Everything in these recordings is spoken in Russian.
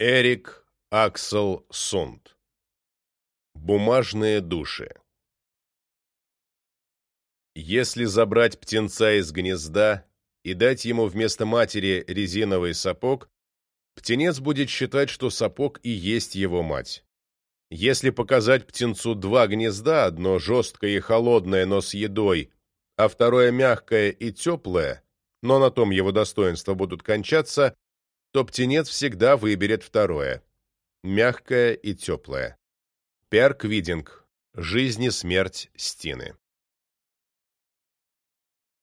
Эрик Аксел Сунд Бумажные души Если забрать птенца из гнезда и дать ему вместо матери резиновый сапог, птенец будет считать, что сапог и есть его мать. Если показать птенцу два гнезда, одно жесткое и холодное, но с едой, а второе мягкое и теплое, но на том его достоинства будут кончаться – что птенец всегда выберет второе, мягкое и теплое. Перк Видинг. Жизнь и смерть Стины.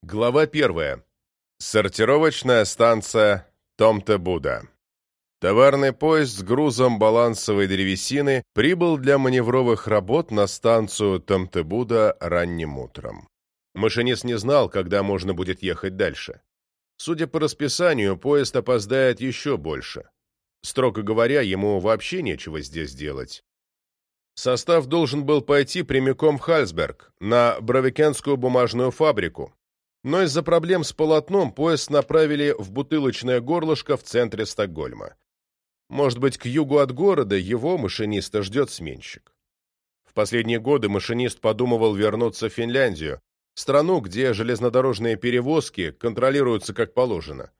Глава первая. Сортировочная станция Томте-Буда. Товарный поезд с грузом балансовой древесины прибыл для маневровых работ на станцию Томтебуда ранним утром. Машинист не знал, когда можно будет ехать дальше. Судя по расписанию, поезд опоздает еще больше. Строго говоря, ему вообще нечего здесь делать. Состав должен был пойти прямиком в Хальсберг, на Бровикенскую бумажную фабрику. Но из-за проблем с полотном поезд направили в бутылочное горлышко в центре Стокгольма. Может быть, к югу от города его машиниста ждет сменщик. В последние годы машинист подумывал вернуться в Финляндию, страну, где железнодорожные перевозки контролируются как положено.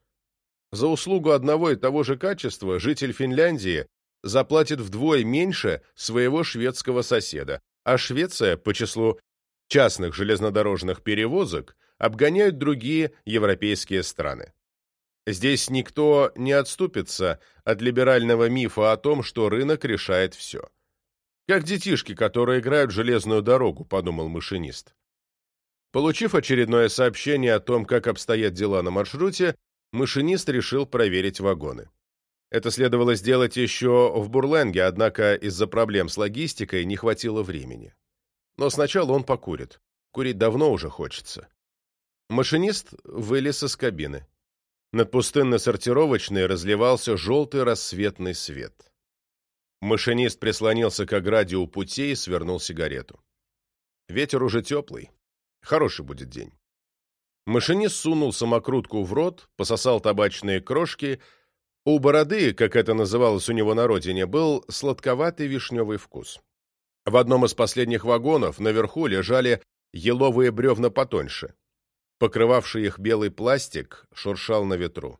За услугу одного и того же качества житель Финляндии заплатит вдвое меньше своего шведского соседа, а Швеция по числу частных железнодорожных перевозок обгоняет другие европейские страны. Здесь никто не отступится от либерального мифа о том, что рынок решает все. Как детишки, которые играют в железную дорогу, подумал машинист. Получив очередное сообщение о том, как обстоят дела на маршруте, машинист решил проверить вагоны. Это следовало сделать еще в Бурленге, однако из-за проблем с логистикой не хватило времени. Но сначала он покурит. Курить давно уже хочется. Машинист вылез из кабины. Над пустынно-сортировочной разливался желтый рассветный свет. Машинист прислонился к ограде у путей и свернул сигарету. Ветер уже теплый, Хороший будет день. Машинист сунул самокрутку в рот, пососал табачные крошки. У бороды, как это называлось у него на родине, был сладковатый вишневый вкус. В одном из последних вагонов наверху лежали еловые бревна потоньше. Покрывавший их белый пластик шуршал на ветру.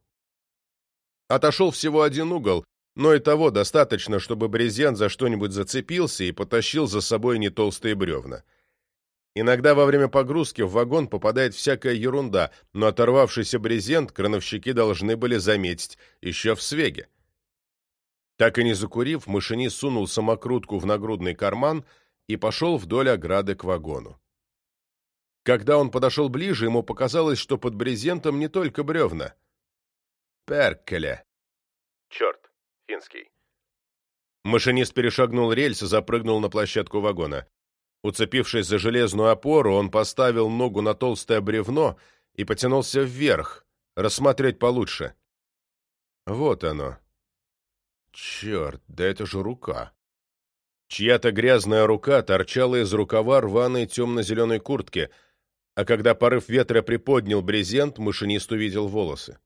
Отошел всего один угол, но и того достаточно, чтобы брезент за что-нибудь зацепился и потащил за собой не толстые бревна. Иногда во время погрузки в вагон попадает всякая ерунда, но оторвавшийся брезент крановщики должны были заметить еще в свеге. Так и не закурив, машинист сунул самокрутку в нагрудный карман и пошел вдоль ограды к вагону. Когда он подошел ближе, ему показалось, что под брезентом не только бревна. «Перкеле!» «Черт!» — финский. Машинист перешагнул рельсы, запрыгнул на площадку вагона. Уцепившись за железную опору, он поставил ногу на толстое бревно и потянулся вверх, рассмотреть получше. Вот оно. Черт, да это же рука. Чья-то грязная рука торчала из рукава рваной темно-зеленой куртки, а когда порыв ветра приподнял брезент, машинист увидел волосы.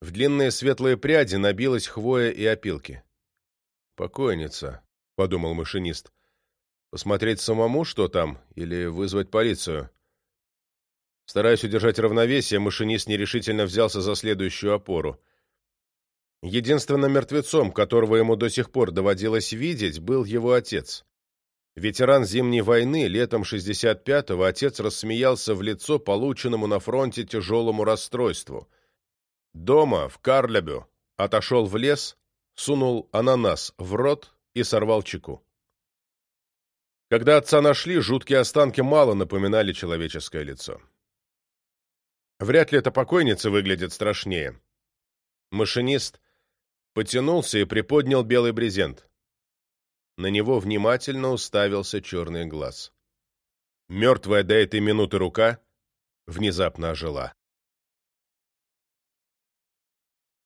В длинные светлые пряди набилась хвоя и опилки. «Покойница», — подумал машинист, — Посмотреть самому, что там, или вызвать полицию? Стараясь удержать равновесие, машинист нерешительно взялся за следующую опору. Единственным мертвецом, которого ему до сих пор доводилось видеть, был его отец. Ветеран Зимней войны, летом 65-го отец рассмеялся в лицо полученному на фронте тяжелому расстройству. Дома, в Карлебю, отошел в лес, сунул ананас в рот и сорвал чеку. Когда отца нашли, жуткие останки мало напоминали человеческое лицо. Вряд ли эта покойница выглядит страшнее. Машинист потянулся и приподнял белый брезент. На него внимательно уставился черный глаз. Мертвая до этой минуты рука внезапно ожила.